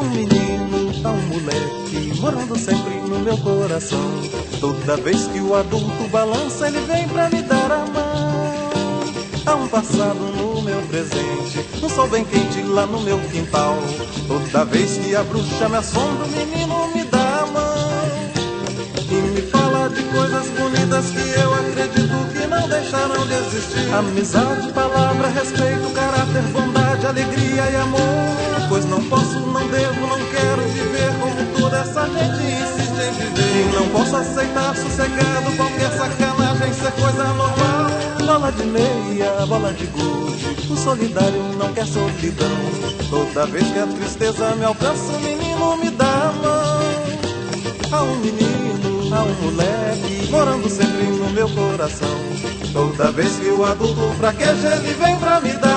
um menino, está um moleque, morando sempre no meu coração. Toda vez que o adulto balança, ele vem pra me dar a mão. Há um passado no meu presente, um sol bem quente lá no meu quintal. Toda vez que a bruxa me assombra, o menino me dá a mão. E me fala de coisas bonitas que eu acredito que não deixarão de existir. Amizade, palavra, respeito, caráter, bondade, alegria e amor. Pois não posso não deixar Bola de meia, bola de gude, o solidário não quer solidão. Toda vez que a tristeza me alcança, o menino me dá a mão. Há um menino, há um moleque, morando sempre no meu coração. Toda vez que o adulto fraqueja, ele vem pra me dar.